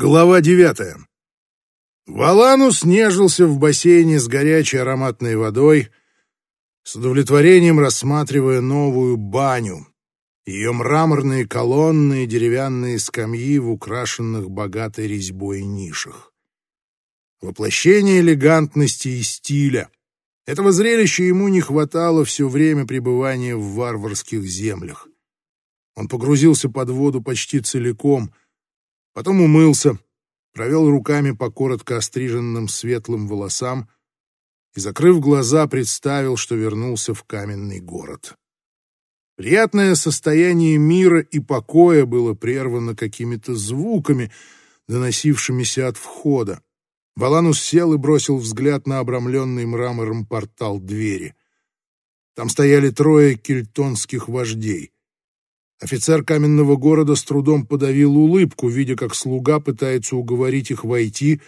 Глава девятая. Валанус нежился в бассейне с горячей ароматной водой, с удовлетворением рассматривая новую баню, ее мраморные колонны и деревянные скамьи в украшенных богатой резьбой нишах. Воплощение элегантности и стиля. Этого зрелища ему не хватало все время пребывания в варварских землях. Он погрузился под воду почти целиком — Потом умылся, провел руками по коротко остриженным светлым волосам и, закрыв глаза, представил, что вернулся в каменный город. Приятное состояние мира и покоя было прервано какими-то звуками, доносившимися от входа. Валанус сел и бросил взгляд на обрамленный мрамором портал двери. Там стояли трое кельтонских вождей — Офицер каменного города с трудом подавил улыбку, видя, как слуга пытается уговорить их войти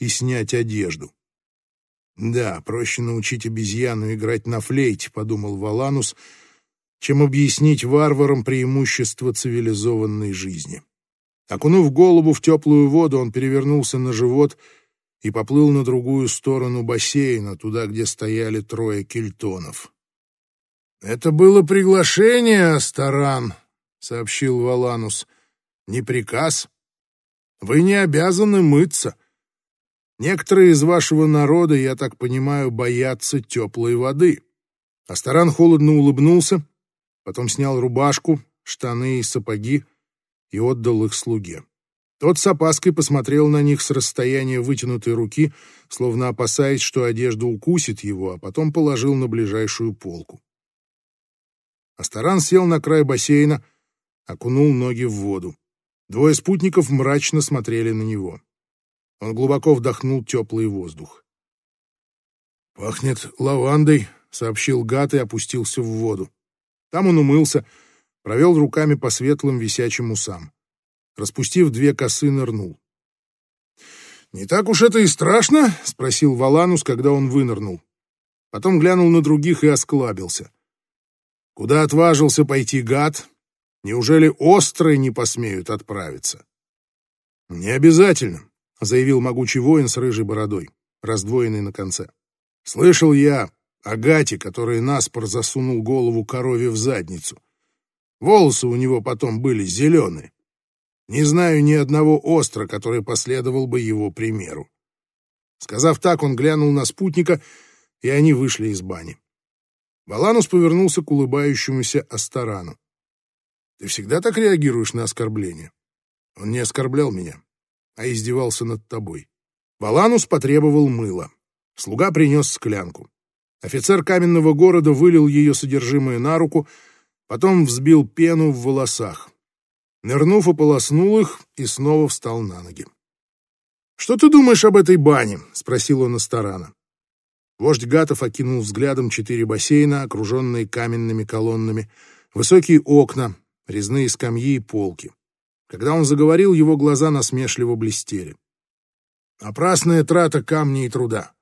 и снять одежду. «Да, проще научить обезьяну играть на флейте», — подумал Валанус, чем объяснить варварам преимущество цивилизованной жизни. Окунув голову в теплую воду, он перевернулся на живот и поплыл на другую сторону бассейна, туда, где стояли трое кельтонов. «Это было приглашение, Астаран», сообщил Валанус. Не приказ. Вы не обязаны мыться. Некоторые из вашего народа, я так понимаю, боятся теплой воды. Астаран холодно улыбнулся, потом снял рубашку, штаны и сапоги и отдал их слуге. Тот с опаской посмотрел на них с расстояния вытянутой руки, словно опасаясь, что одежда укусит его, а потом положил на ближайшую полку. Астаран сел на край бассейна, окунул ноги в воду. Двое спутников мрачно смотрели на него. Он глубоко вдохнул теплый воздух. «Пахнет лавандой», — сообщил Гат и опустился в воду. Там он умылся, провел руками по светлым висячим усам. Распустив две косы, нырнул. «Не так уж это и страшно?» — спросил Валанус, когда он вынырнул. Потом глянул на других и осклабился. Куда отважился пойти гад, Неужели острые не посмеют отправиться? Не обязательно, заявил могучий воин с рыжей бородой, раздвоенной на конце. Слышал я о гате, который наспор засунул голову корове в задницу. Волосы у него потом были зеленые. Не знаю ни одного остра, который последовал бы его примеру. Сказав так, он глянул на спутника, и они вышли из бани. Баланус повернулся к улыбающемуся Астарану. Ты всегда так реагируешь на оскорбление? Он не оскорблял меня, а издевался над тобой. Баланус потребовал мыла. Слуга принес склянку. Офицер каменного города вылил ее содержимое на руку, потом взбил пену в волосах. Нырнув, ополоснул их и снова встал на ноги. «Что ты думаешь об этой бане?» — спросил он Астарана. Вождь Гатов окинул взглядом четыре бассейна, окруженные каменными колоннами, высокие окна, резные скамьи и полки. Когда он заговорил, его глаза насмешливо блестели. Опрасная трата камней и труда.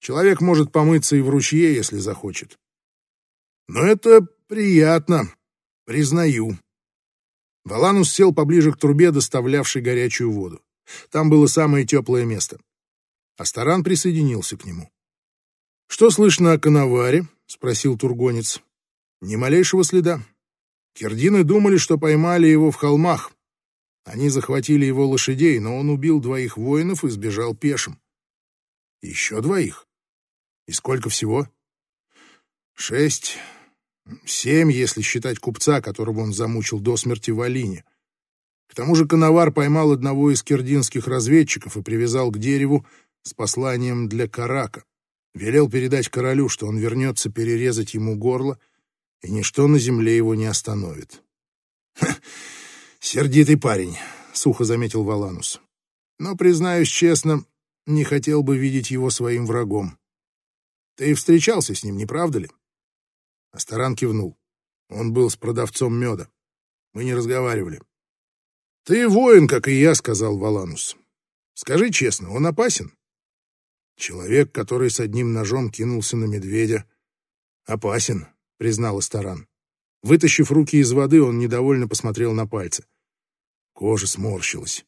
Человек может помыться и в ручье, если захочет. Но это приятно, признаю. Валанус сел поближе к трубе, доставлявшей горячую воду. Там было самое теплое место. Астаран присоединился к нему. «Что слышно о коноваре?» — спросил тургонец. «Ни малейшего следа. Кирдины думали, что поймали его в холмах. Они захватили его лошадей, но он убил двоих воинов и сбежал пешим. Еще двоих? И сколько всего? Шесть, семь, если считать купца, которого он замучил до смерти в Алине. К тому же Коновар поймал одного из кирдинских разведчиков и привязал к дереву с посланием для Карака. Велел передать королю, что он вернется перерезать ему горло — и ничто на земле его не остановит. «Сердитый парень», — сухо заметил Валанус. «Но, признаюсь честно, не хотел бы видеть его своим врагом. Ты встречался с ним, не правда ли?» Астаран кивнул. Он был с продавцом меда. Мы не разговаривали. «Ты воин, как и я», — сказал Валанус. «Скажи честно, он опасен?» Человек, который с одним ножом кинулся на медведя, опасен, признал Старан. Вытащив руки из воды, он недовольно посмотрел на пальцы. Кожа сморщилась.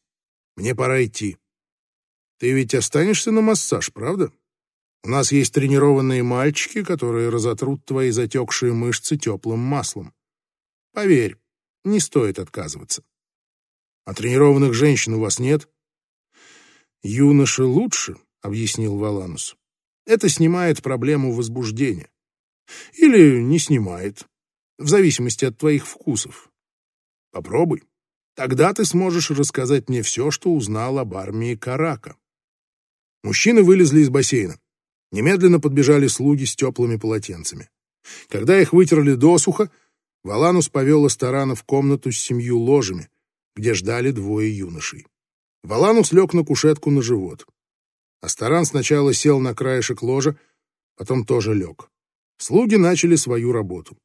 Мне пора идти. Ты ведь останешься на массаж, правда? У нас есть тренированные мальчики, которые разотрут твои затекшие мышцы теплым маслом. Поверь, не стоит отказываться. А тренированных женщин у вас нет? Юноши лучше, объяснил Валанус. Это снимает проблему возбуждения. Или не снимает, в зависимости от твоих вкусов. Попробуй. Тогда ты сможешь рассказать мне все, что узнал об армии Карака. Мужчины вылезли из бассейна. Немедленно подбежали слуги с теплыми полотенцами. Когда их вытерли досуха, Валанус повел Астарана в комнату с семью ложами, где ждали двое юношей. Валанус лег на кушетку на живот. Астаран сначала сел на краешек ложа, потом тоже лег. Слуги начали свою работу.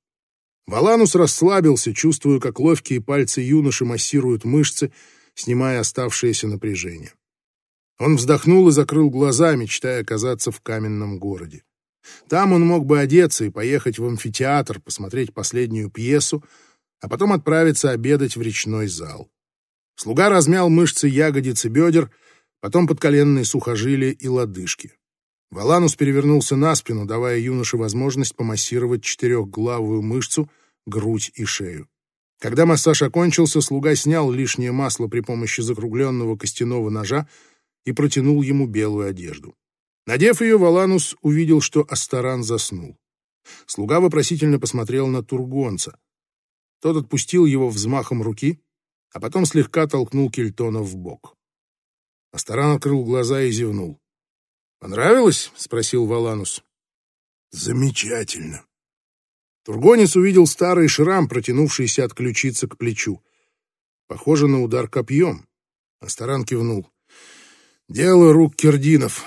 Валанус расслабился, чувствуя, как ловкие пальцы юноши массируют мышцы, снимая оставшееся напряжение. Он вздохнул и закрыл глаза, мечтая оказаться в каменном городе. Там он мог бы одеться и поехать в амфитеатр, посмотреть последнюю пьесу, а потом отправиться обедать в речной зал. Слуга размял мышцы ягодиц и бедер, потом подколенные сухожилия и лодыжки. Валанус перевернулся на спину, давая юноше возможность помассировать четырехглавую мышцу, грудь и шею. Когда массаж окончился, слуга снял лишнее масло при помощи закругленного костяного ножа и протянул ему белую одежду. Надев ее, Валанус увидел, что Астаран заснул. Слуга вопросительно посмотрел на Тургонца. Тот отпустил его взмахом руки, а потом слегка толкнул Кельтона в бок. Астаран открыл глаза и зевнул. «Понравилось?» — спросил Валанус. «Замечательно». Тургонец увидел старый шрам, протянувшийся от ключицы к плечу. Похоже на удар копьем. Астаран кивнул. «Дело рук кирдинов.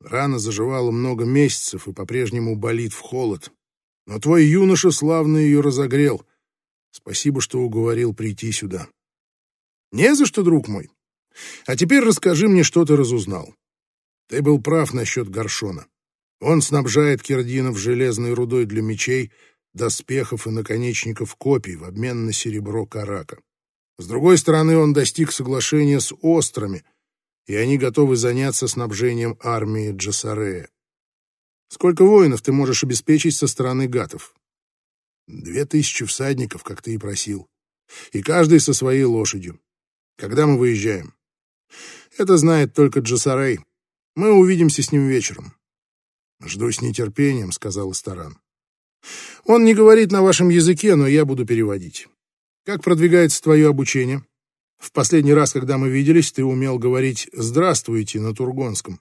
Рана заживала много месяцев и по-прежнему болит в холод. Но твой юноша славно ее разогрел. Спасибо, что уговорил прийти сюда». «Не за что, друг мой. А теперь расскажи мне, что ты разузнал. Ты был прав насчет Горшона. Он снабжает кирдинов железной рудой для мечей, доспехов и наконечников копий в обмен на серебро карака. С другой стороны, он достиг соглашения с острами, и они готовы заняться снабжением армии Джасарея. Сколько воинов ты можешь обеспечить со стороны гатов? Две тысячи всадников, как ты и просил. И каждый со своей лошадью. Когда мы выезжаем? Это знает только Джасарей. Мы увидимся с ним вечером. Жду с нетерпением, сказал Старан. Он не говорит на вашем языке, но я буду переводить. Как продвигается твое обучение? В последний раз, когда мы виделись, ты умел говорить «здравствуйте» на Тургонском.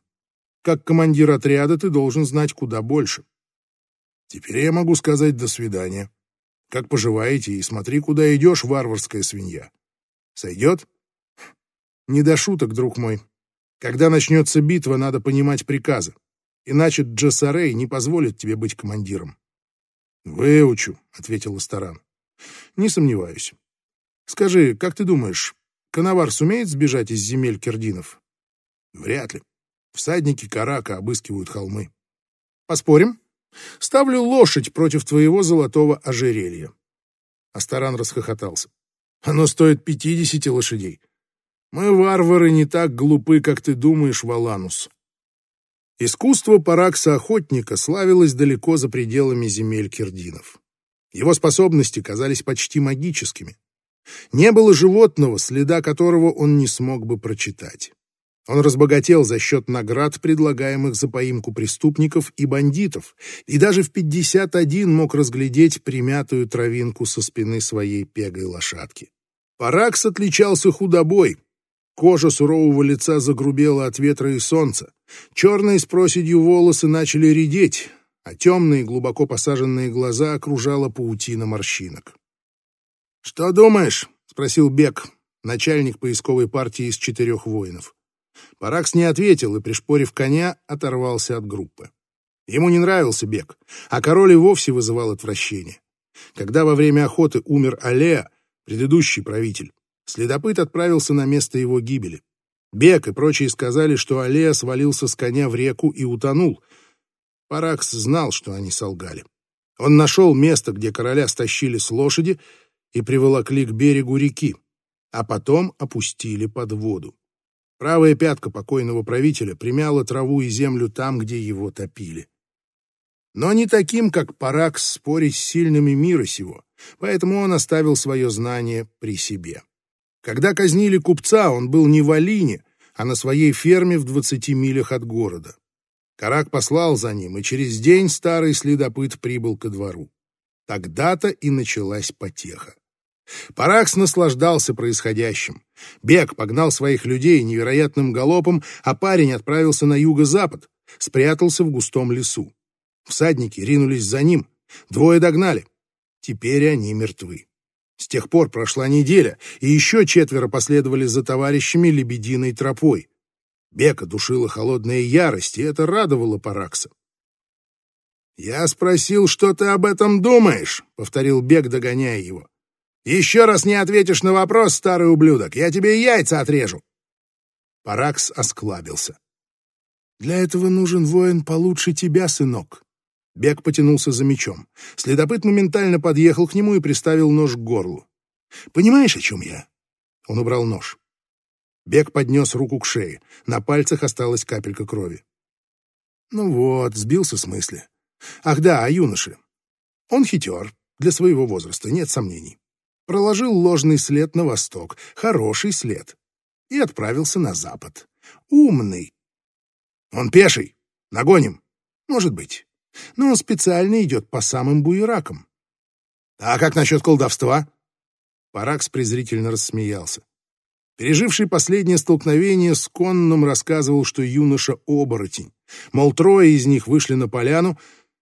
Как командир отряда ты должен знать куда больше. Теперь я могу сказать «до свидания». Как поживаете и смотри, куда идешь, варварская свинья. Сойдет? Не до шуток, друг мой. Когда начнется битва, надо понимать приказы. Иначе Джессарей не позволит тебе быть командиром. «Выучу», — ответил Астаран. «Не сомневаюсь. Скажи, как ты думаешь, Коновар сумеет сбежать из земель кирдинов?» «Вряд ли. Всадники Карака обыскивают холмы». «Поспорим? Ставлю лошадь против твоего золотого ожерелья». Астаран расхохотался. «Оно стоит пятидесяти лошадей. Мы, варвары, не так глупы, как ты думаешь, Валанус. Искусство Паракса-охотника славилось далеко за пределами земель кирдинов. Его способности казались почти магическими. Не было животного, следа которого он не смог бы прочитать. Он разбогател за счет наград, предлагаемых за поимку преступников и бандитов, и даже в 51 мог разглядеть примятую травинку со спины своей пегой лошадки. Паракс отличался худобой, Кожа сурового лица загрубела от ветра и солнца. Черные с проседью волосы начали редеть, а темные, глубоко посаженные глаза окружала паутина морщинок. «Что думаешь?» — спросил Бек, начальник поисковой партии из четырех воинов. Паракс не ответил и, пришпорив коня, оторвался от группы. Ему не нравился Бек, а король и вовсе вызывал отвращение. Когда во время охоты умер Алеа, предыдущий правитель, Следопыт отправился на место его гибели. Бек и прочие сказали, что Алея свалился с коня в реку и утонул. Паракс знал, что они солгали. Он нашел место, где короля стащили с лошади и приволокли к берегу реки, а потом опустили под воду. Правая пятка покойного правителя примяла траву и землю там, где его топили. Но не таким, как Паракс, спорить с сильными мира сего, поэтому он оставил свое знание при себе. Когда казнили купца, он был не в Алине, а на своей ферме в двадцати милях от города. Карак послал за ним, и через день старый следопыт прибыл ко двору. Тогда-то и началась потеха. Паракс наслаждался происходящим. Бег погнал своих людей невероятным галопом, а парень отправился на юго-запад, спрятался в густом лесу. Всадники ринулись за ним, двое догнали. Теперь они мертвы. С тех пор прошла неделя, и еще четверо последовали за товарищами лебединой тропой. Бека душила холодная ярость, и это радовало Паракса. «Я спросил, что ты об этом думаешь», — повторил Бек, догоняя его. «Еще раз не ответишь на вопрос, старый ублюдок, я тебе яйца отрежу». Паракс осклабился. «Для этого нужен воин получше тебя, сынок. Бег потянулся за мечом. Следопыт моментально подъехал к нему и приставил нож к горлу. «Понимаешь, о чем я?» Он убрал нож. Бег поднес руку к шее. На пальцах осталась капелька крови. Ну вот, сбился с мысли. Ах да, о юноше. Он хитер, для своего возраста, нет сомнений. Проложил ложный след на восток, хороший след, и отправился на запад. Умный. Он пеший. Нагоним. Может быть но он специально идет по самым буеракам. А как насчет колдовства? Паракс презрительно рассмеялся. Переживший последнее столкновение с конным рассказывал, что юноша — оборотень. Мол, трое из них вышли на поляну,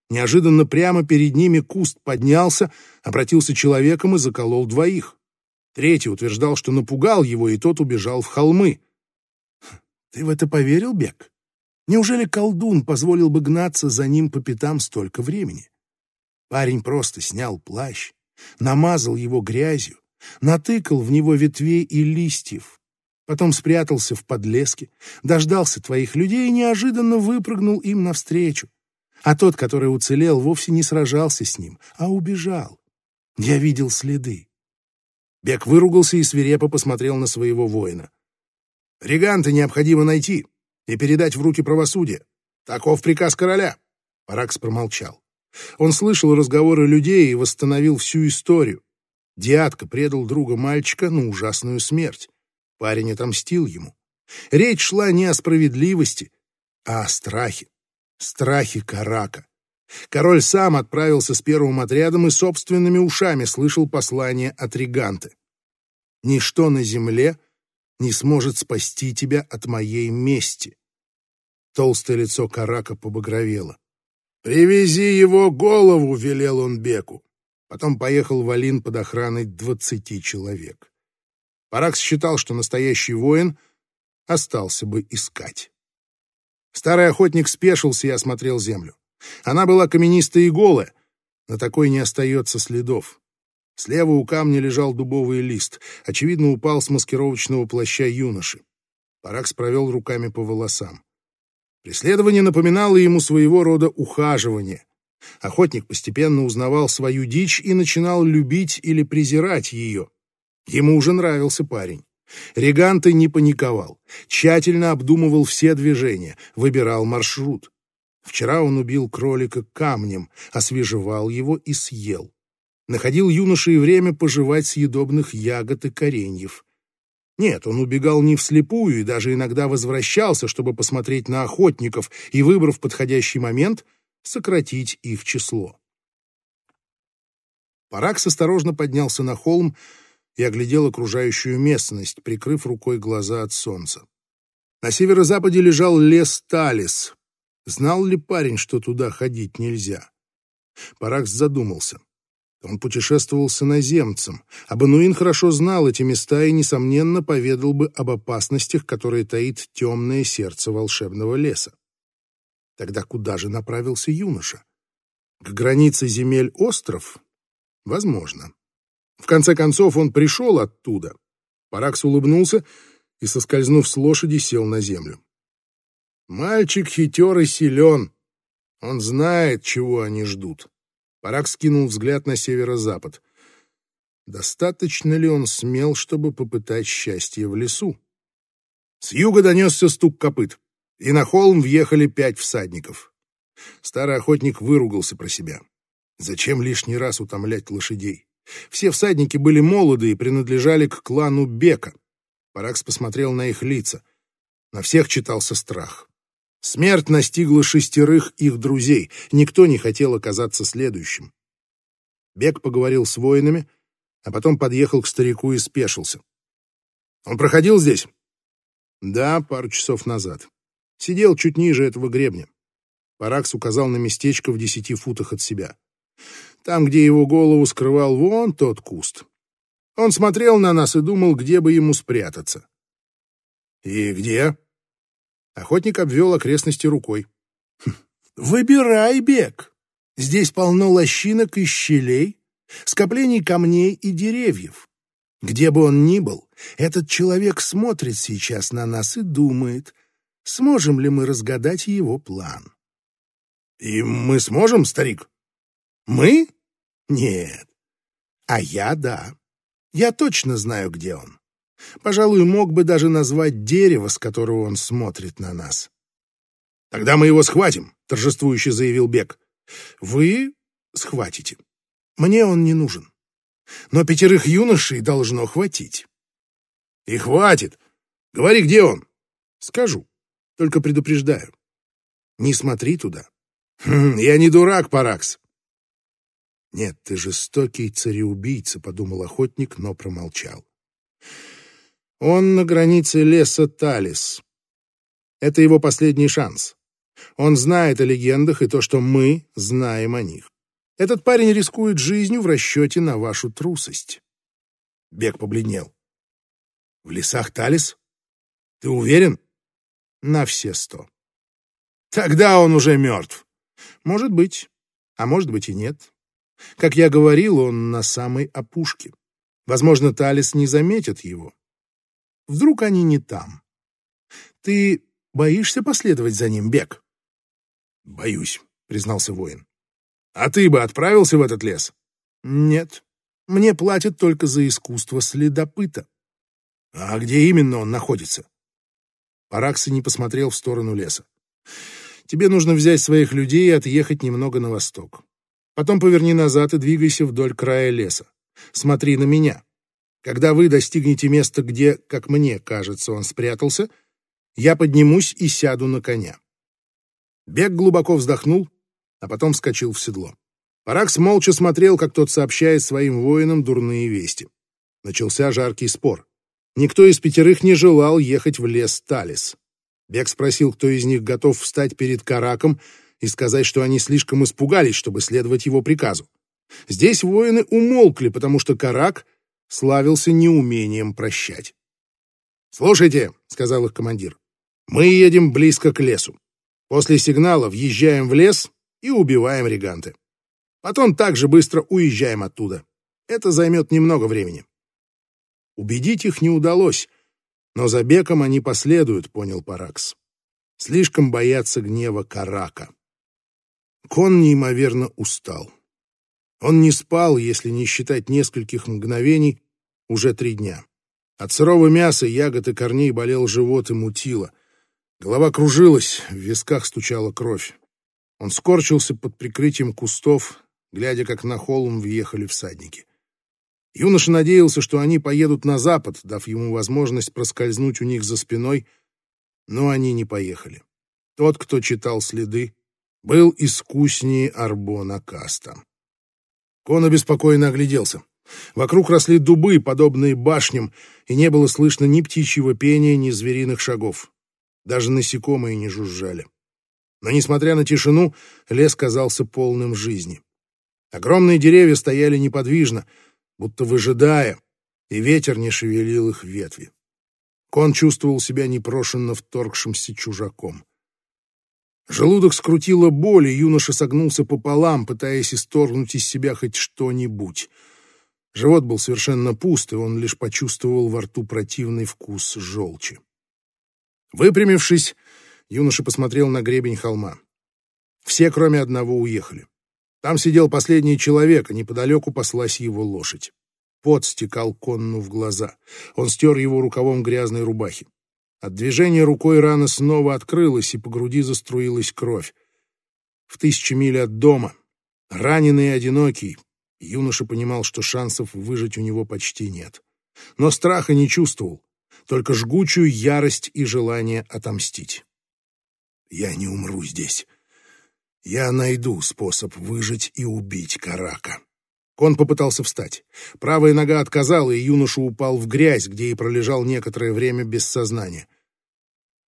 неожиданно прямо перед ними куст поднялся, обратился человеком и заколол двоих. Третий утверждал, что напугал его, и тот убежал в холмы. «Ты в это поверил, Бек?» Неужели колдун позволил бы гнаться за ним по пятам столько времени? Парень просто снял плащ, намазал его грязью, натыкал в него ветвей и листьев, потом спрятался в подлеске, дождался твоих людей и неожиданно выпрыгнул им навстречу. А тот, который уцелел, вовсе не сражался с ним, а убежал. Я видел следы. Бек выругался и свирепо посмотрел на своего воина. «Реганта необходимо найти и передать в руки правосудия. Таков приказ короля. Паракс промолчал. Он слышал разговоры людей и восстановил всю историю. Диатка предал друга мальчика на ужасную смерть. Парень отомстил ему. Речь шла не о справедливости, а о страхе. Страхе Карака. Король сам отправился с первым отрядом и собственными ушами слышал послание от Риганты. «Ничто на земле не сможет спасти тебя от моей мести. Толстое лицо Карака побагровело. «Привези его голову!» — велел он Беку. Потом поехал в Алин под охраной двадцати человек. Паракс считал, что настоящий воин остался бы искать. Старый охотник спешился и осмотрел землю. Она была каменистая и голая, на такой не остается следов. Слева у камня лежал дубовый лист, очевидно, упал с маскировочного плаща юноши. Паракс провел руками по волосам. Преследование напоминало ему своего рода ухаживание. Охотник постепенно узнавал свою дичь и начинал любить или презирать ее. Ему уже нравился парень. Реганты не паниковал, тщательно обдумывал все движения, выбирал маршрут. Вчера он убил кролика камнем, освежевал его и съел. Находил юноше и время пожевать съедобных ягод и кореньев. Нет, он убегал не вслепую и даже иногда возвращался, чтобы посмотреть на охотников и, выбрав подходящий момент, сократить их число. Паракс осторожно поднялся на холм и оглядел окружающую местность, прикрыв рукой глаза от солнца. На северо-западе лежал лес Талис. Знал ли парень, что туда ходить нельзя? Паракс задумался. Он путешествовал с иноземцем. Абануин хорошо знал эти места и, несомненно, поведал бы об опасностях, которые таит темное сердце волшебного леса. Тогда куда же направился юноша? К границе земель остров? Возможно. В конце концов, он пришел оттуда. Паракс улыбнулся и, соскользнув с лошади, сел на землю. Мальчик хитер и силен. Он знает, чего они ждут. Парак скинул взгляд на северо-запад. Достаточно ли он смел, чтобы попытать счастье в лесу? С юга донесся стук копыт, и на холм въехали пять всадников. Старый охотник выругался про себя. Зачем лишний раз утомлять лошадей? Все всадники были молоды и принадлежали к клану Бека. Паракс посмотрел на их лица. На всех читался страх. Смерть настигла шестерых их друзей. Никто не хотел оказаться следующим. Бек поговорил с воинами, а потом подъехал к старику и спешился. «Он проходил здесь?» «Да, пару часов назад. Сидел чуть ниже этого гребня». Паракс указал на местечко в десяти футах от себя. Там, где его голову скрывал вон тот куст. Он смотрел на нас и думал, где бы ему спрятаться. «И где?» Охотник обвел окрестности рукой. «Хм, «Выбирай бег. Здесь полно лощинок и щелей, скоплений камней и деревьев. Где бы он ни был, этот человек смотрит сейчас на нас и думает, сможем ли мы разгадать его план. «И мы сможем, старик?» «Мы? Нет. А я — да. Я точно знаю, где он. Пожалуй, мог бы даже назвать дерево, с которого он смотрит на нас». «Тогда мы его схватим», — торжествующе заявил Бек. «Вы схватите. Мне он не нужен. Но пятерых юношей должно хватить». «И хватит. Говори, где он?» «Скажу. Только предупреждаю. Не смотри туда. Хм, я не дурак, Паракс. Нет, ты жестокий цареубийца, подумал охотник, но промолчал. Он на границе леса Талис. Это его последний шанс. Он знает о легендах и то, что мы знаем о них. Этот парень рискует жизнью в расчете на вашу трусость. Бег побледнел. В лесах Талис? Ты уверен? На все сто. Тогда он уже мертв. Может быть, а может быть и нет. Как я говорил, он на самой опушке. Возможно, Талис не заметит его. Вдруг они не там. Ты боишься последовать за ним, Бег? Боюсь, признался воин. А ты бы отправился в этот лес? Нет. Мне платят только за искусство следопыта. А где именно он находится? Паракса не посмотрел в сторону леса. Тебе нужно взять своих людей и отъехать немного на восток. Потом поверни назад и двигайся вдоль края леса. Смотри на меня. Когда вы достигнете места, где, как мне кажется, он спрятался, я поднимусь и сяду на коня. Бег глубоко вздохнул, а потом вскочил в седло. Паракс молча смотрел, как тот сообщает своим воинам дурные вести. Начался жаркий спор. Никто из пятерых не желал ехать в лес Талис. Бег спросил, кто из них готов встать перед Караком и сказать, что они слишком испугались, чтобы следовать его приказу. Здесь воины умолкли, потому что Карак славился неумением прощать. «Слушайте», — сказал их командир, — «мы едем близко к лесу. После сигнала въезжаем в лес и убиваем реганты. Потом так же быстро уезжаем оттуда. Это займет немного времени». Убедить их не удалось, но за Беком они последуют, понял Паракс. Слишком боятся гнева Карака. Кон неимоверно устал. Он не спал, если не считать нескольких мгновений, уже три дня. От сырого мяса, ягод и корней болел живот и мутило. Голова кружилась, в висках стучала кровь. Он скорчился под прикрытием кустов, глядя, как на холм въехали всадники. Юноша надеялся, что они поедут на запад, дав ему возможность проскользнуть у них за спиной, но они не поехали. Тот, кто читал следы, был искуснее Арбона Каста. Кона беспокойно огляделся. Вокруг росли дубы, подобные башням, и не было слышно ни птичьего пения, ни звериных шагов. Даже насекомые не жужжали. Но, несмотря на тишину, лес казался полным жизни. Огромные деревья стояли неподвижно — будто выжидая, и ветер не шевелил их ветви. Кон чувствовал себя непрошенно вторгшимся чужаком. Желудок скрутило боль, и юноша согнулся пополам, пытаясь исторгнуть из себя хоть что-нибудь. Живот был совершенно пуст, и он лишь почувствовал во рту противный вкус желчи. Выпрямившись, юноша посмотрел на гребень холма. Все, кроме одного, уехали. Там сидел последний человек, а неподалеку паслась его лошадь. Пот стекал конну в глаза. Он стер его рукавом грязной рубахи. От движения рукой рана снова открылась, и по груди заструилась кровь. В тысячи миль от дома, раненый и одинокий, юноша понимал, что шансов выжить у него почти нет. Но страха не чувствовал, только жгучую ярость и желание отомстить. «Я не умру здесь. Я найду способ выжить и убить Карака». Кон попытался встать. Правая нога отказала, и юноша упал в грязь, где и пролежал некоторое время без сознания.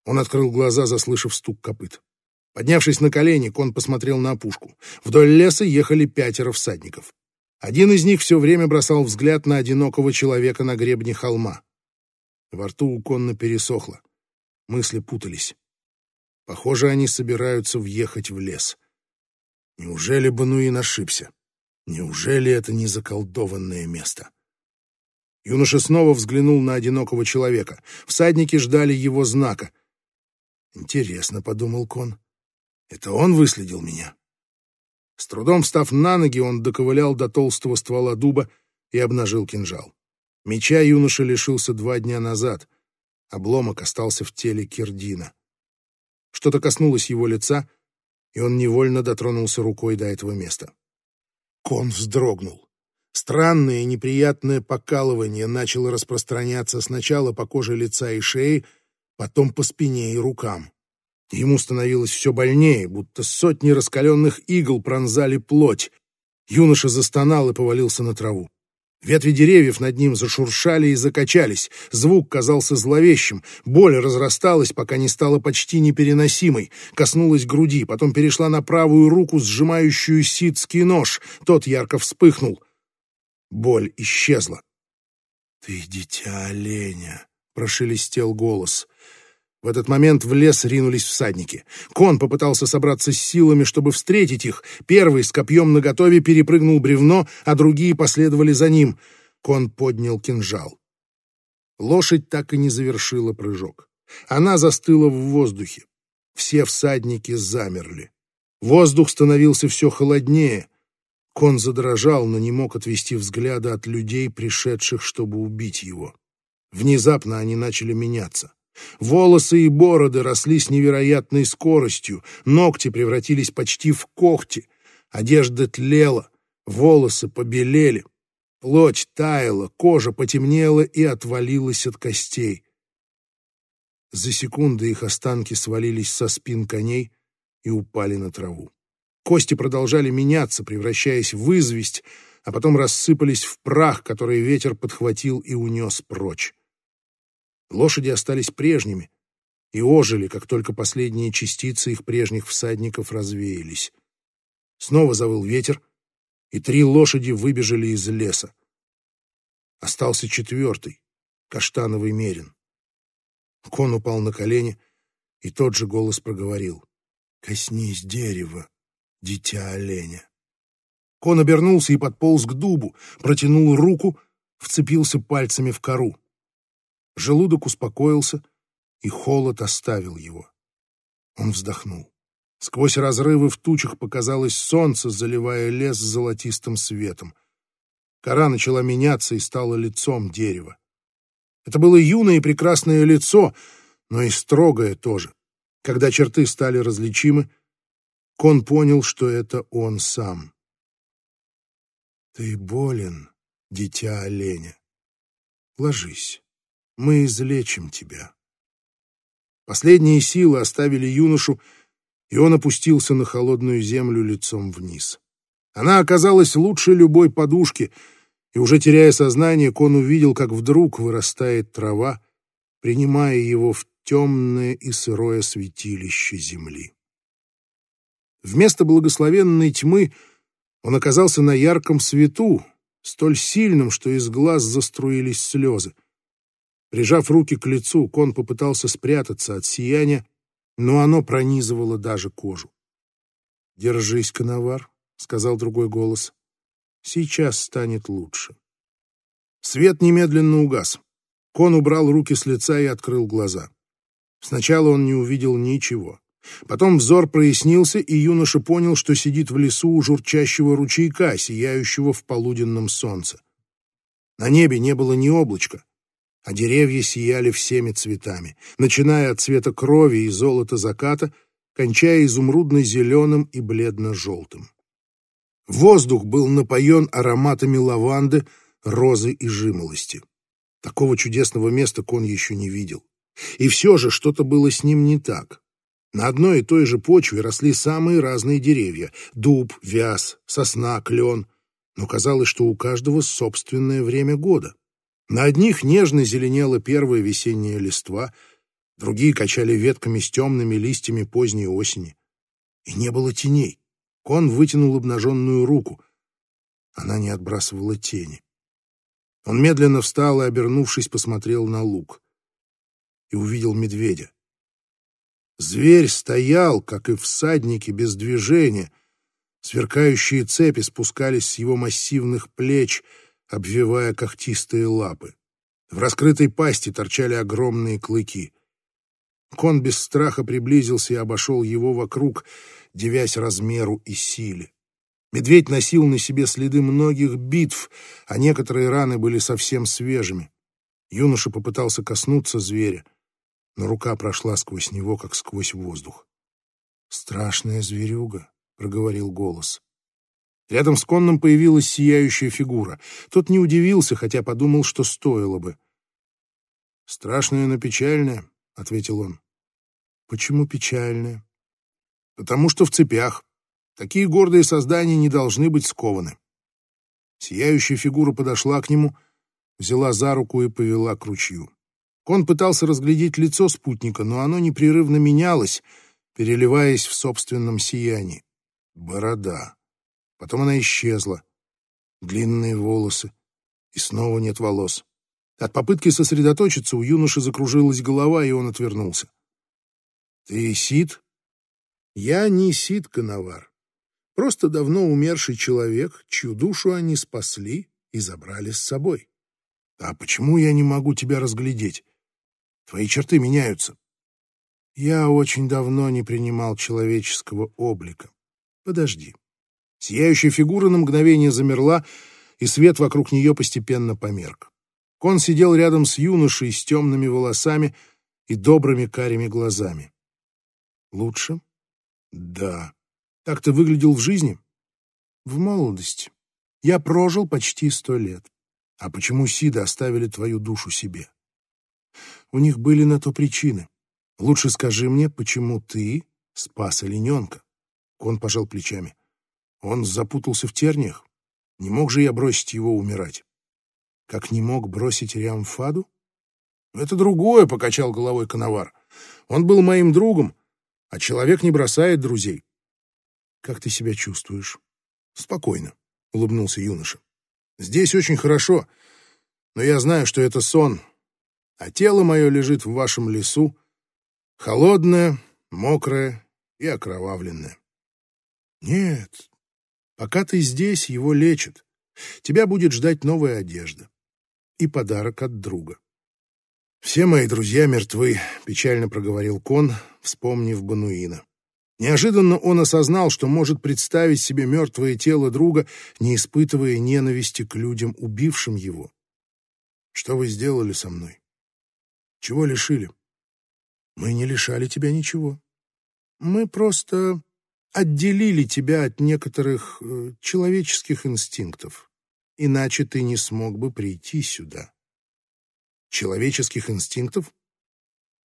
Он открыл глаза, заслышав стук копыт. Поднявшись на колени, Кон посмотрел на опушку. Вдоль леса ехали пятеро всадников. Один из них все время бросал взгляд на одинокого человека на гребне холма. Во рту у Конна пересохло. Мысли путались. Похоже, они собираются въехать в лес. Неужели Бануин ошибся? Неужели это не заколдованное место? Юноша снова взглянул на одинокого человека. Всадники ждали его знака. «Интересно», — подумал Кон, — «это он выследил меня?» С трудом встав на ноги, он доковылял до толстого ствола дуба и обнажил кинжал. Меча юноша лишился два дня назад. Обломок остался в теле Кирдина. Что-то коснулось его лица, и он невольно дотронулся рукой до этого места. Кон вздрогнул. Странное неприятное покалывание начало распространяться сначала по коже лица и шеи, потом по спине и рукам. Ему становилось все больнее, будто сотни раскаленных игл пронзали плоть. Юноша застонал и повалился на траву. Ветви деревьев над ним зашуршали и закачались. Звук казался зловещим. Боль разрасталась, пока не стала почти непереносимой. Коснулась груди, потом перешла на правую руку, сжимающую ситский нож. Тот ярко вспыхнул. Боль исчезла. «Ты дитя оленя», — прошелестел голос. В этот момент в лес ринулись всадники. Кон попытался собраться с силами, чтобы встретить их. Первый с копьем наготове перепрыгнул бревно, а другие последовали за ним. Кон поднял кинжал. Лошадь так и не завершила прыжок. Она застыла в воздухе. Все всадники замерли. Воздух становился все холоднее. Кон задрожал, но не мог отвести взгляда от людей, пришедших, чтобы убить его. Внезапно они начали меняться. Волосы и бороды росли с невероятной скоростью, ногти превратились почти в когти, одежда тлела, волосы побелели, плоть таяла, кожа потемнела и отвалилась от костей. За секунды их останки свалились со спин коней и упали на траву. Кости продолжали меняться, превращаясь в известь, а потом рассыпались в прах, который ветер подхватил и унес прочь. Лошади остались прежними и ожили, как только последние частицы их прежних всадников развеялись. Снова завыл ветер, и три лошади выбежали из леса. Остался четвертый, каштановый мерин. Кон упал на колени, и тот же голос проговорил. «Коснись дерева, дитя оленя». Кон обернулся и подполз к дубу, протянул руку, вцепился пальцами в кору. Желудок успокоился, и холод оставил его. Он вздохнул. Сквозь разрывы в тучах показалось солнце, заливая лес золотистым светом. Кора начала меняться и стала лицом дерева. Это было юное и прекрасное лицо, но и строгое тоже. Когда черты стали различимы, Кон понял, что это он сам. «Ты болен, дитя оленя. Ложись». Мы излечим тебя. Последние силы оставили юношу, и он опустился на холодную землю лицом вниз. Она оказалась лучше любой подушки, и уже теряя сознание, Кон увидел, как вдруг вырастает трава, принимая его в темное и сырое святилище земли. Вместо благословенной тьмы он оказался на ярком свету, столь сильном, что из глаз заструились слезы. Прижав руки к лицу, кон попытался спрятаться от сияния, но оно пронизывало даже кожу. «Держись, коновар», — сказал другой голос. «Сейчас станет лучше». Свет немедленно угас. Кон убрал руки с лица и открыл глаза. Сначала он не увидел ничего. Потом взор прояснился, и юноша понял, что сидит в лесу у журчащего ручейка, сияющего в полуденном солнце. На небе не было ни облачка, а деревья сияли всеми цветами, начиная от цвета крови и золота заката, кончая изумрудно-зеленым и бледно-желтым. Воздух был напоен ароматами лаванды, розы и жимолости. Такого чудесного места Кон еще не видел. И все же что-то было с ним не так. На одной и той же почве росли самые разные деревья — дуб, вяз, сосна, клен. Но казалось, что у каждого собственное время года. На одних нежно зеленела первая весенняя листва, другие качали ветками с темными листьями поздней осени. И не было теней. Кон вытянул обнаженную руку. Она не отбрасывала тени. Он медленно встал и, обернувшись, посмотрел на луг. И увидел медведя. Зверь стоял, как и всадники, без движения. Сверкающие цепи спускались с его массивных плеч, обвивая когтистые лапы. В раскрытой пасти торчали огромные клыки. Кон без страха приблизился и обошел его вокруг, девясь размеру и силе. Медведь носил на себе следы многих битв, а некоторые раны были совсем свежими. Юноша попытался коснуться зверя, но рука прошла сквозь него, как сквозь воздух. «Страшная зверюга», — проговорил голос. Рядом с конным появилась сияющая фигура. Тот не удивился, хотя подумал, что стоило бы. «Страшная, но печальная», — ответил он. «Почему печальная?» «Потому что в цепях. Такие гордые создания не должны быть скованы». Сияющая фигура подошла к нему, взяла за руку и повела к ручью. Кон пытался разглядеть лицо спутника, но оно непрерывно менялось, переливаясь в собственном сиянии. Борода. Потом она исчезла. Длинные волосы. И снова нет волос. От попытки сосредоточиться у юноши закружилась голова, и он отвернулся. «Ты Сид?» «Я не Сид Коновар. Просто давно умерший человек, чью душу они спасли и забрали с собой. А почему я не могу тебя разглядеть? Твои черты меняются. Я очень давно не принимал человеческого облика. Подожди. Сияющая фигура на мгновение замерла, и свет вокруг нее постепенно померк. Кон сидел рядом с юношей с темными волосами и добрыми карими глазами. Лучше? Да. Так ты выглядел в жизни? В молодости. Я прожил почти сто лет. А почему Сида оставили твою душу себе? У них были на то причины. Лучше скажи мне, почему ты спас олененка?» Кон пожал плечами. Он запутался в терниях. Не мог же я бросить его умирать? Как не мог бросить Риамфаду? Это другое, — покачал головой Коновар. Он был моим другом, а человек не бросает друзей. Как ты себя чувствуешь? Спокойно, — улыбнулся юноша. Здесь очень хорошо, но я знаю, что это сон, а тело мое лежит в вашем лесу, холодное, мокрое и окровавленное. Нет, пока ты здесь, его лечат. Тебя будет ждать новая одежда и подарок от друга. «Все мои друзья мертвы», — печально проговорил Кон, вспомнив Бануина. Неожиданно он осознал, что может представить себе мертвое тело друга, не испытывая ненависти к людям, убившим его. «Что вы сделали со мной?» Чего лишили? Мы не лишали тебя ничего. Мы просто отделили тебя от некоторых э, человеческих инстинктов. Иначе ты не смог бы прийти сюда. Человеческих инстинктов?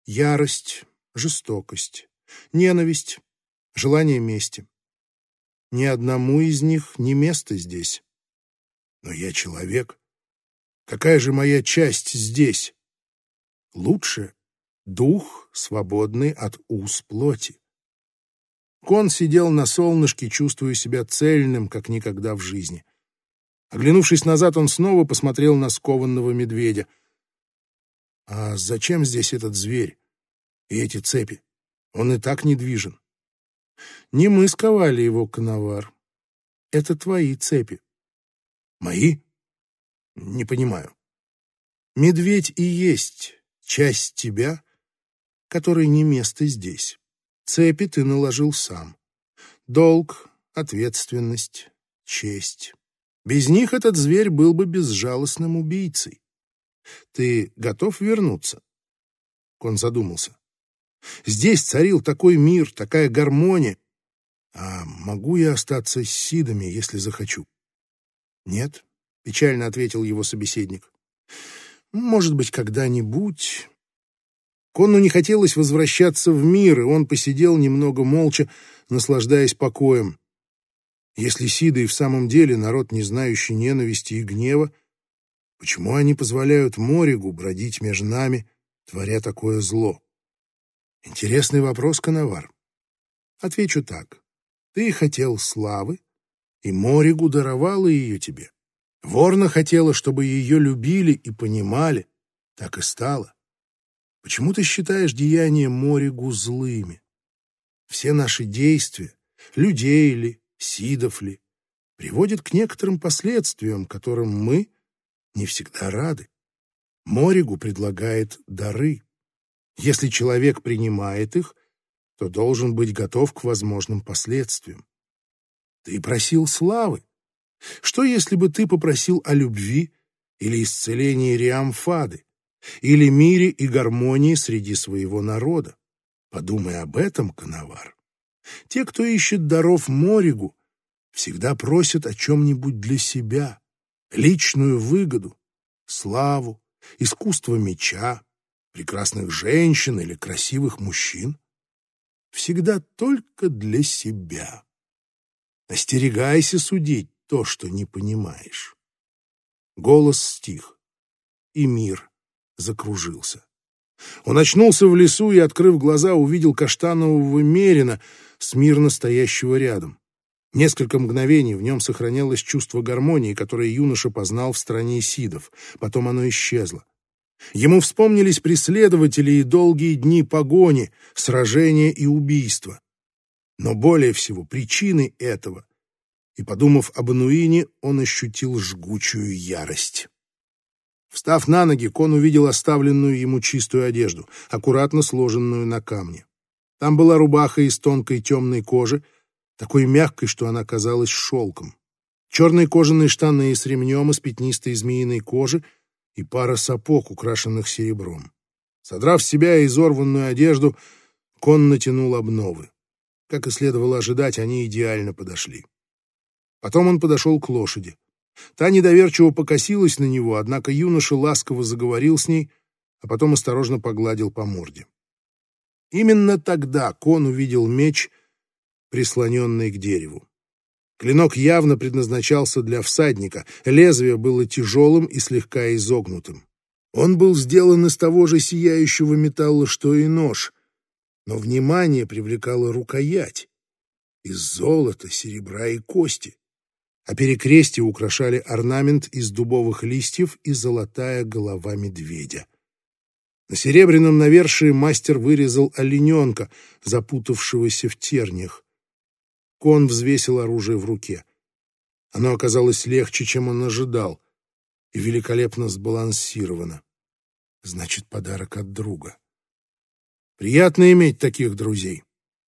Ярость, жестокость, ненависть, желание мести. Ни одному из них не место здесь. Но я человек. Какая же моя часть здесь? Лучше дух, свободный от уз плоти. Кон сидел на солнышке, чувствуя себя цельным, как никогда в жизни. Оглянувшись назад, он снова посмотрел на скованного медведя. «А зачем здесь этот зверь и эти цепи? Он и так недвижен». «Не мы сковали его, Коновар. Это твои цепи». «Мои? Не понимаю». «Медведь и есть часть тебя, которой не место здесь. Цепи ты наложил сам. Долг, ответственность, честь. Без них этот зверь был бы безжалостным убийцей. Ты готов вернуться?» Кон задумался. «Здесь царил такой мир, такая гармония. А могу я остаться с Сидами, если захочу?» «Нет», — печально ответил его собеседник. «Может быть, когда-нибудь...» Конну не хотелось возвращаться в мир, и он посидел немного молча, наслаждаясь покоем. Если Сиды и в самом деле народ, не знающий ненависти и гнева, почему они позволяют Моригу бродить между нами, творя такое зло? Интересный вопрос, Коновар. Отвечу так. Ты хотел славы, и Моригу даровала ее тебе. Ворна хотела, чтобы ее любили и понимали. Так и стало. Почему ты считаешь деяния Моригу злыми? Все наши действия, людей ли, сидов ли, приводят к некоторым последствиям, которым мы не всегда рады. Моригу предлагает дары. Если человек принимает их, то должен быть готов к возможным последствиям. Ты просил славы. Что, если бы ты попросил о любви или исцелении Риамфады, или мире и гармонии среди своего народа? Подумай об этом, Коновар. Те, кто ищет даров Моригу, всегда просят о чем-нибудь для себя, личную выгоду, славу, искусство меча, прекрасных женщин или красивых мужчин. Всегда только для себя. Остерегайся судить то, что не понимаешь. Голос стих, и мир закружился. Он очнулся в лесу и, открыв глаза, увидел каштанового мерина, смирно стоящего рядом. Несколько мгновений в нем сохранялось чувство гармонии, которое юноша познал в стране сидов. Потом оно исчезло. Ему вспомнились преследователи и долгие дни погони, сражения и убийства. Но более всего причины этого, и, подумав об Ануине, он ощутил жгучую ярость. Встав на ноги, Кон увидел оставленную ему чистую одежду, аккуратно сложенную на камне. Там была рубаха из тонкой темной кожи, такой мягкой, что она казалась шелком. Черные кожаные штаны с ремнем из пятнистой змеиной кожи и пара сапог, украшенных серебром. Содрав с себя изорванную одежду, Кон натянул обновы. Как и следовало ожидать, они идеально подошли. Потом он подошел к лошади. Та недоверчиво покосилась на него, однако юноша ласково заговорил с ней, а потом осторожно погладил по морде. Именно тогда Кон увидел меч, прислоненный к дереву. Клинок явно предназначался для всадника, лезвие было тяжелым и слегка изогнутым. Он был сделан из того же сияющего металла, что и нож, но внимание привлекала рукоять из золота, серебра и кости а перекрестие украшали орнамент из дубовых листьев и золотая голова медведя. На серебряном навершии мастер вырезал олененка, запутавшегося в терниях. Кон взвесил оружие в руке. Оно оказалось легче, чем он ожидал, и великолепно сбалансировано. Значит, подарок от друга. Приятно иметь таких друзей.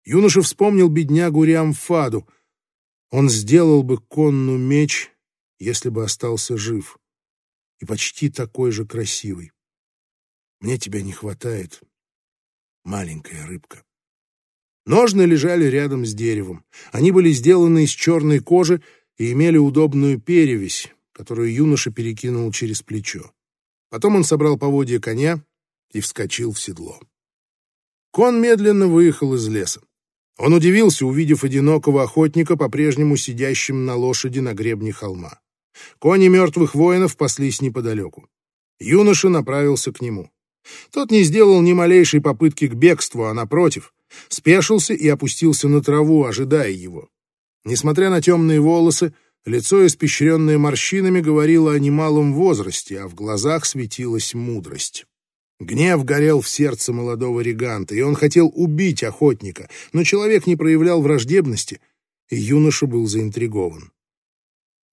Юноша вспомнил беднягу Риамфаду — он сделал бы конну меч, если бы остался жив, и почти такой же красивый. Мне тебя не хватает, маленькая рыбка. Ножны лежали рядом с деревом. Они были сделаны из черной кожи и имели удобную перевязь, которую юноша перекинул через плечо. Потом он собрал поводья коня и вскочил в седло. Кон медленно выехал из леса. Он удивился, увидев одинокого охотника, по-прежнему сидящим на лошади на гребне холма. Кони мертвых воинов паслись неподалеку. Юноша направился к нему. Тот не сделал ни малейшей попытки к бегству, а напротив, спешился и опустился на траву, ожидая его. Несмотря на темные волосы, лицо, испещренное морщинами, говорило о немалом возрасте, а в глазах светилась мудрость. Гнев горел в сердце молодого реганта, и он хотел убить охотника, но человек не проявлял враждебности, и юноша был заинтригован.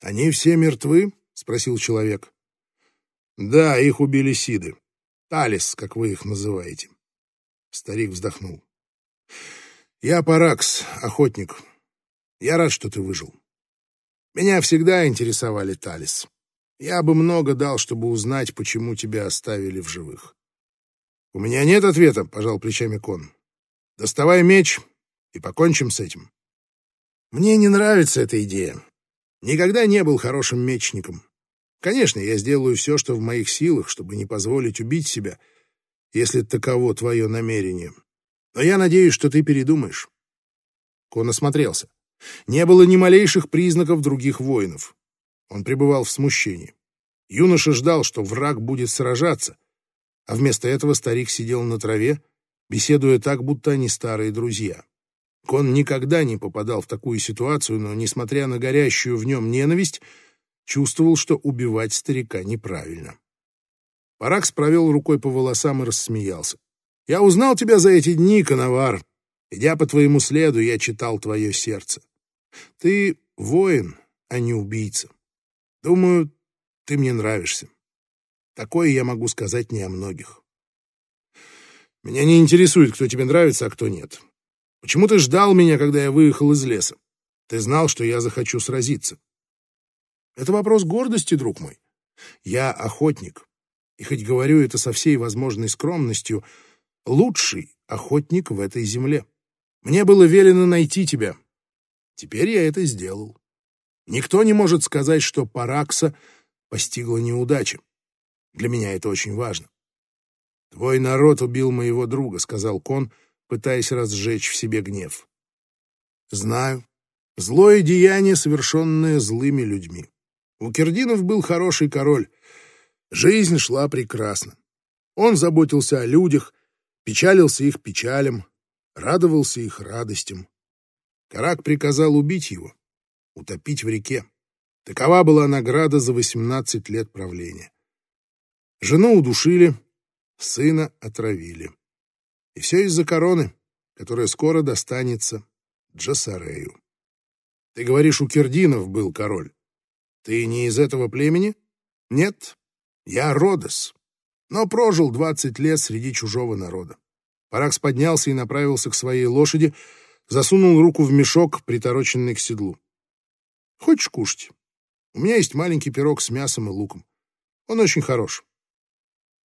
«Они все мертвы?» — спросил человек. «Да, их убили Сиды. Талис, как вы их называете». Старик вздохнул. «Я Паракс, охотник. Я рад, что ты выжил. Меня всегда интересовали Талис. Я бы много дал, чтобы узнать, почему тебя оставили в живых. У меня нет ответа, пожал плечами Кон. Доставай меч и покончим с этим. Мне не нравится эта идея. Никогда не был хорошим мечником. Конечно, я сделаю все, что в моих силах, чтобы не позволить убить себя, если таково твое намерение. Но я надеюсь, что ты передумаешь. Кон осмотрелся. Не было ни малейших признаков других воинов. Он пребывал в смущении. Юноша ждал, что враг будет сражаться, а вместо этого старик сидел на траве, беседуя так, будто они старые друзья. Кон никогда не попадал в такую ситуацию, но, несмотря на горящую в нем ненависть, чувствовал, что убивать старика неправильно. Паракс провел рукой по волосам и рассмеялся. «Я узнал тебя за эти дни, Коновар. Идя по твоему следу, я читал твое сердце. Ты воин, а не убийца. Думаю, ты мне нравишься. Такое я могу сказать не о многих. Меня не интересует, кто тебе нравится, а кто нет. Почему ты ждал меня, когда я выехал из леса? Ты знал, что я захочу сразиться. Это вопрос гордости, друг мой. Я охотник. И хоть говорю это со всей возможной скромностью, лучший охотник в этой земле. Мне было велено найти тебя. Теперь я это сделал. Никто не может сказать, что Паракса постигла неудача. Для меня это очень важно. «Твой народ убил моего друга», — сказал Кон, пытаясь разжечь в себе гнев. «Знаю. Злое деяние, совершенное злыми людьми. У Кердинов был хороший король. Жизнь шла прекрасно. Он заботился о людях, печалился их печалям, радовался их радостям. Карак приказал убить его, утопить в реке. Такова была награда за восемнадцать лет правления. Жену удушили, сына отравили. И все из-за короны, которая скоро достанется Джасарею. Ты говоришь, у Кирдинов был король. Ты не из этого племени? Нет, я Родос, но прожил двадцать лет среди чужого народа. Паракс поднялся и направился к своей лошади, засунул руку в мешок, притороченный к седлу. Хочешь кушать? У меня есть маленький пирог с мясом и луком. Он очень хорош.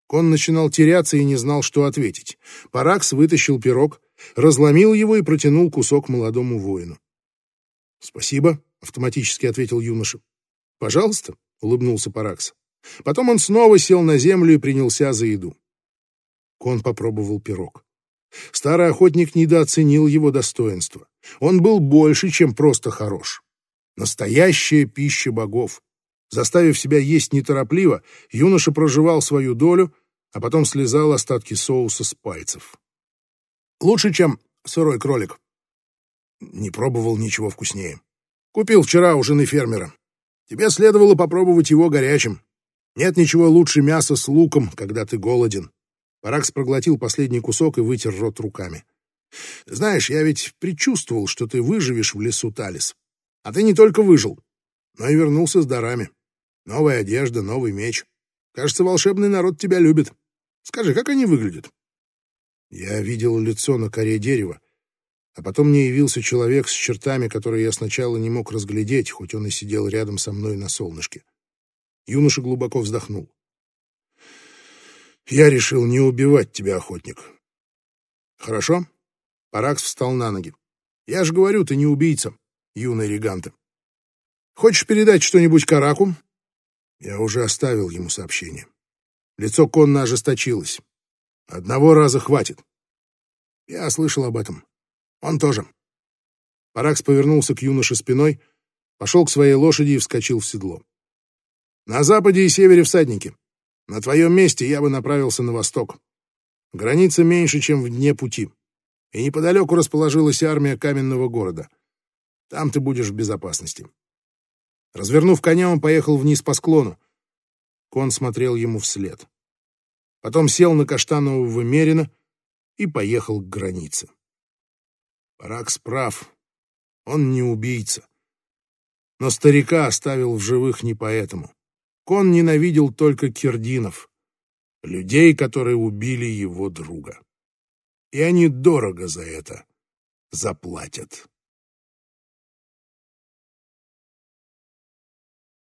Кон начинал теряться и не знал, что ответить. Паракс вытащил пирог, разломил его и протянул кусок молодому воину. «Спасибо», — автоматически ответил юноша. «Пожалуйста», — улыбнулся Паракс. Потом он снова сел на землю и принялся за еду. Кон попробовал пирог. Старый охотник недооценил его достоинство. Он был больше, чем просто хорош. Настоящая пища богов. Заставив себя есть неторопливо, юноша проживал свою долю, а потом слезал остатки соуса с пальцев. Лучше, чем сырой кролик. Не пробовал ничего вкуснее. Купил вчера у жены фермера. Тебе следовало попробовать его горячим. Нет ничего лучше мяса с луком, когда ты голоден. Паракс проглотил последний кусок и вытер рот руками. Знаешь, я ведь предчувствовал, что ты выживешь в лесу Талис. А ты не только выжил, но и вернулся с дарами. Новая одежда, новый меч. Кажется, волшебный народ тебя любит. Скажи, как они выглядят? Я видел лицо на коре дерева, а потом мне явился человек с чертами, которые я сначала не мог разглядеть, хоть он и сидел рядом со мной на солнышке. Юноша глубоко вздохнул. Я решил не убивать тебя, охотник. Хорошо? Паракс встал на ноги. Я же говорю, ты не убийца, юный реганта. Хочешь передать что-нибудь Караку? Я уже оставил ему сообщение. Лицо конно ожесточилось. Одного раза хватит. Я слышал об этом. Он тоже. Паракс повернулся к юноше спиной, пошел к своей лошади и вскочил в седло. На западе и севере всадники. На твоем месте я бы направился на восток. Граница меньше, чем в дне пути. И неподалеку расположилась армия каменного города. Там ты будешь в безопасности. Развернув коня, он поехал вниз по склону. Кон смотрел ему вслед. Потом сел на каштанового мерина и поехал к границе. Паракс прав. Он не убийца. Но старика оставил в живых не поэтому. Кон ненавидел только кирдинов, людей, которые убили его друга. И они дорого за это заплатят.